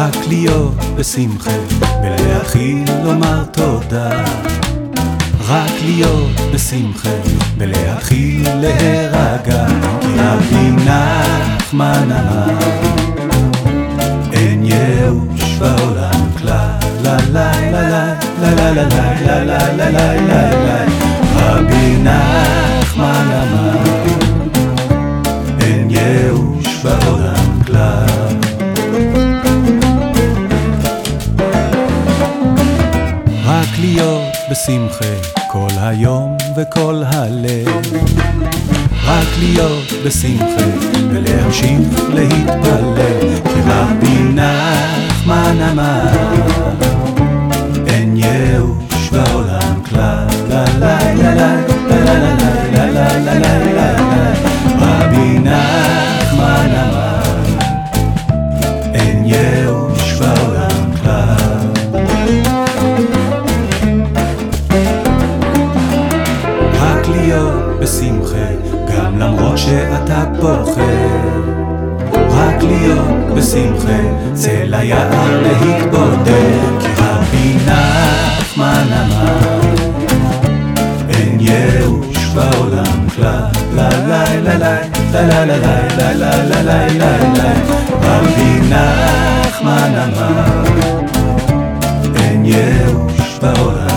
רק להיות בשמחה ולהתחיל לומר תודה. רק להיות בשמחה ולהתחיל להירגע כי רבי נחמן אמר אין ייאוש בעולם כלל לה לה לה לה לה לה לה לה לה לה לה לה בשמחה כל היום וכל הלב. רק להיות בשמחה ולהמשיך להתפלל. כי רבי נחמן אמר להיות בשמחה, גם למרות שאתה פוחד. רק להיות בשמחה, צל היער להתבודד, כי רבי נחמן אמר, אין ייאוש בעולם כלל. לה לה לה לה לה לה לה לה לה לה לה לה לה רבי נחמן אמר, אין ייאוש בעולם